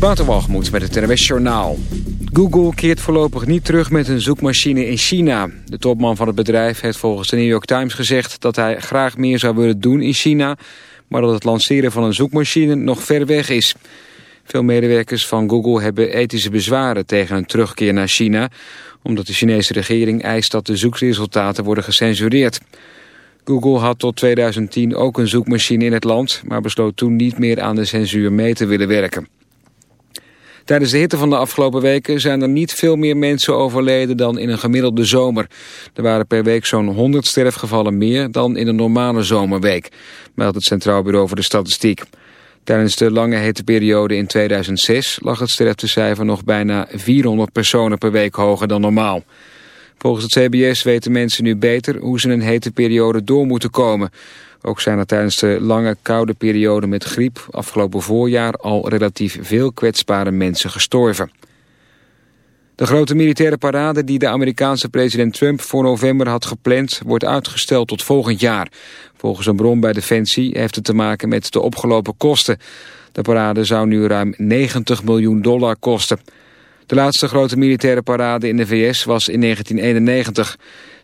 Waterwalgemoed met het NWS Journaal. Google keert voorlopig niet terug met een zoekmachine in China. De topman van het bedrijf heeft volgens de New York Times gezegd... dat hij graag meer zou willen doen in China... maar dat het lanceren van een zoekmachine nog ver weg is. Veel medewerkers van Google hebben ethische bezwaren tegen een terugkeer naar China... omdat de Chinese regering eist dat de zoekresultaten worden gecensureerd. Google had tot 2010 ook een zoekmachine in het land... maar besloot toen niet meer aan de censuur mee te willen werken. Tijdens de hitte van de afgelopen weken zijn er niet veel meer mensen overleden dan in een gemiddelde zomer. Er waren per week zo'n 100 sterfgevallen meer dan in een normale zomerweek, meldt het Centraal Bureau voor de Statistiek. Tijdens de lange hitteperiode in 2006 lag het sterftecijfer nog bijna 400 personen per week hoger dan normaal. Volgens het CBS weten mensen nu beter hoe ze een hete periode door moeten komen. Ook zijn er tijdens de lange koude periode met griep afgelopen voorjaar al relatief veel kwetsbare mensen gestorven. De grote militaire parade die de Amerikaanse president Trump voor november had gepland wordt uitgesteld tot volgend jaar. Volgens een bron bij Defensie heeft het te maken met de opgelopen kosten. De parade zou nu ruim 90 miljoen dollar kosten. De laatste grote militaire parade in de VS was in 1991.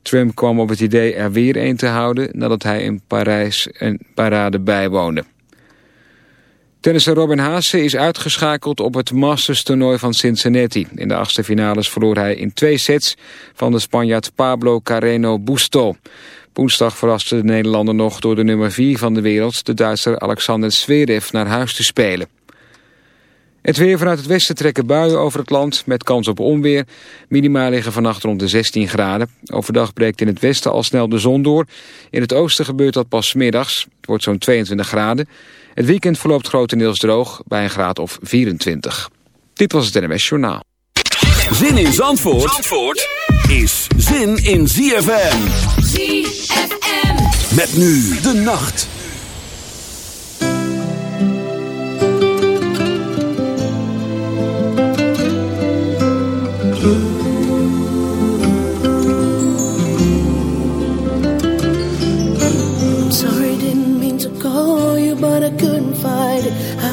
Trump kwam op het idee er weer een te houden nadat hij in Parijs een parade bijwoonde. Tennisser Robin Haase is uitgeschakeld op het Masters toernooi van Cincinnati. In de achtste finales verloor hij in twee sets van de Spanjaard Pablo Carreno Busto. Woensdag verraste de Nederlander nog door de nummer 4 van de wereld, de Duitser Alexander Zverev, naar huis te spelen. Het weer vanuit het westen trekken buien over het land met kans op onweer. Minimaal liggen vannacht rond de 16 graden. Overdag breekt in het westen al snel de zon door. In het oosten gebeurt dat pas middags. Het wordt zo'n 22 graden. Het weekend verloopt grotendeels droog bij een graad of 24. Dit was het NMS Journaal. Zin in Zandvoort, Zandvoort is zin in ZFM. ZFM. Met nu de nacht.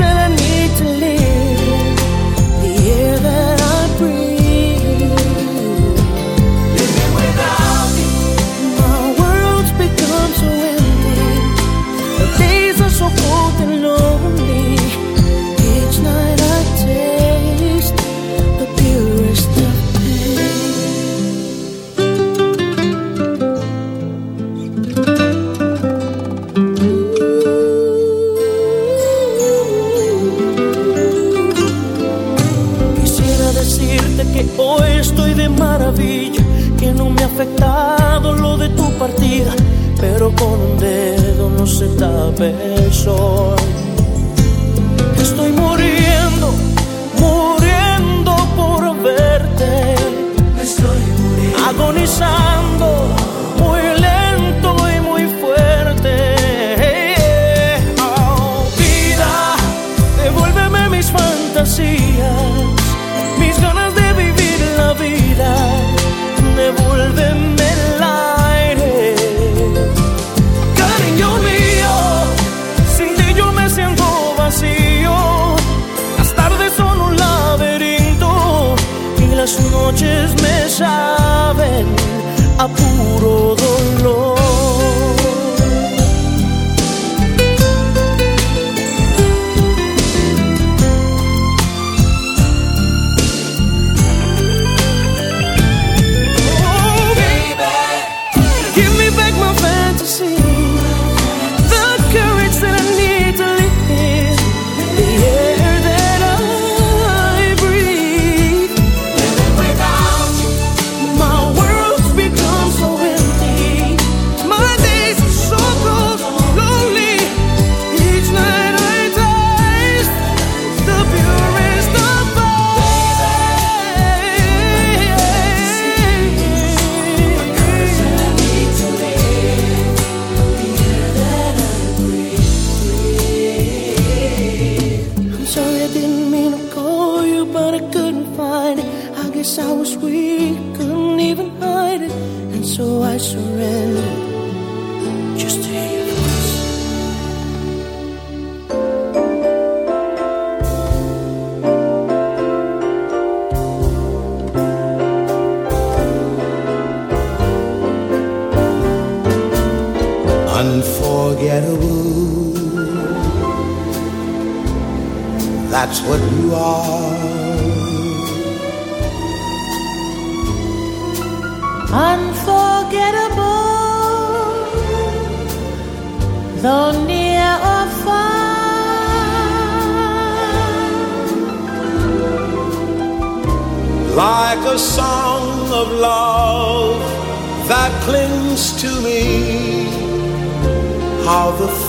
when I need to live. de maravilla que no me ha afectado lo de tu partida, pero con un dedo no se tape el sol.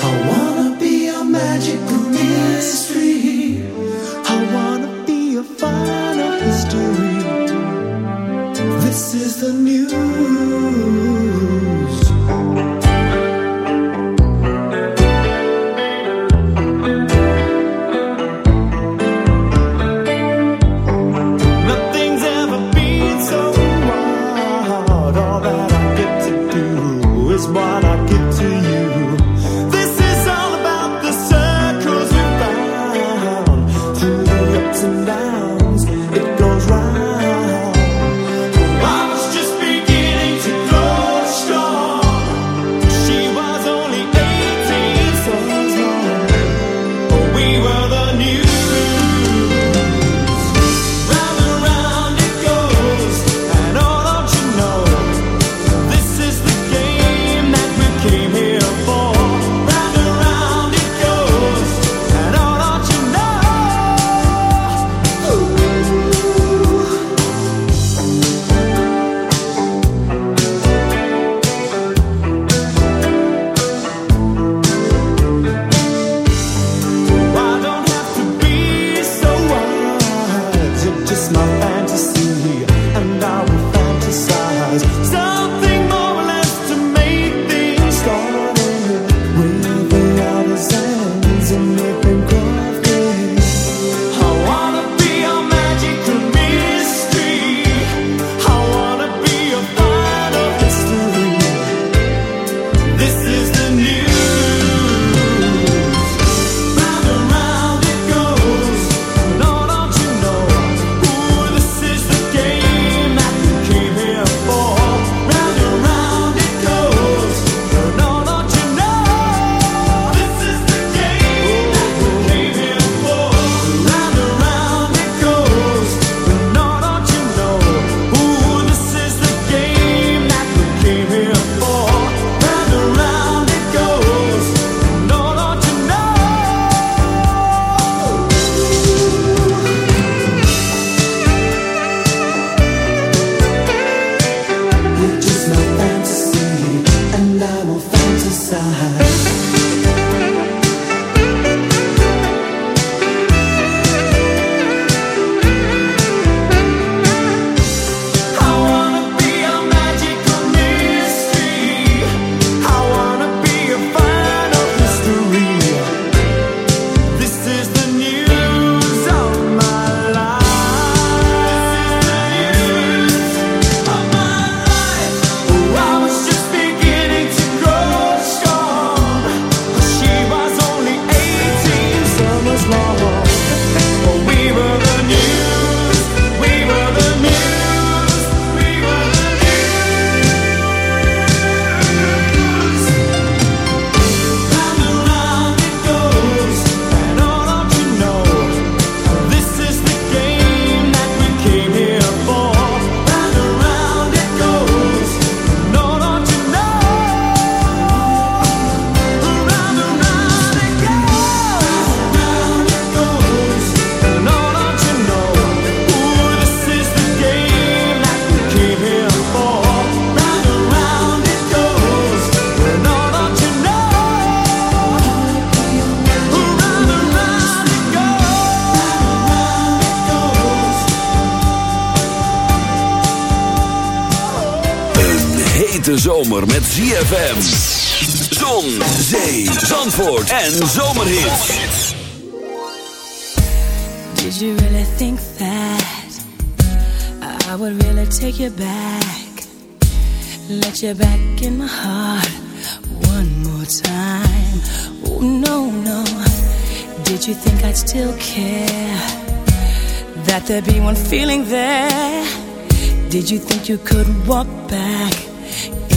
I wanna be a magical mystery. I wanna be a final history. This is the new. Hete zomer met ZFM. Zon, zee, zandvoort en zomerhits. Did you really think that I would really take you back? Let you back in my heart one more time. Oh no, no. Did you think I'd still care? That there'd be one feeling there? Did you think you could walk back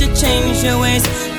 You change your ways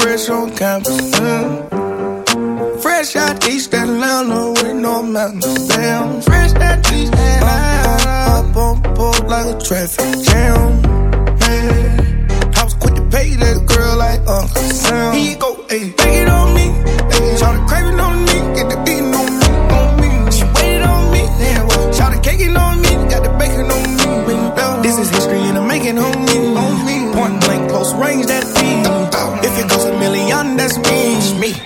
fresh on campus. Mm. Fresh out East Atlanta with no mountains. Damn, fresh out East Atlanta. Up on board like a traffic jam. Hey, I was quick to pay that girl like Uncle Sam. He go, hey,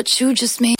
What you just made